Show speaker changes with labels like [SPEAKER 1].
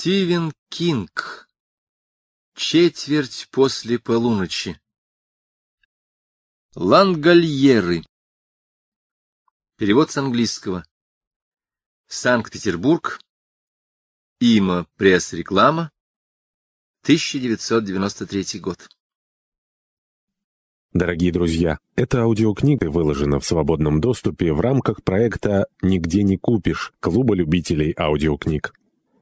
[SPEAKER 1] Стивен Кинг. Четверть после полуночи. Лангольеры. Перевод с английского. Санкт-Петербург. Има пресс-реклама. 1993 год.
[SPEAKER 2] Дорогие друзья, эта аудиокнига выложена в свободном доступе в рамках проекта «Нигде не купишь» Клуба любителей аудиокниг.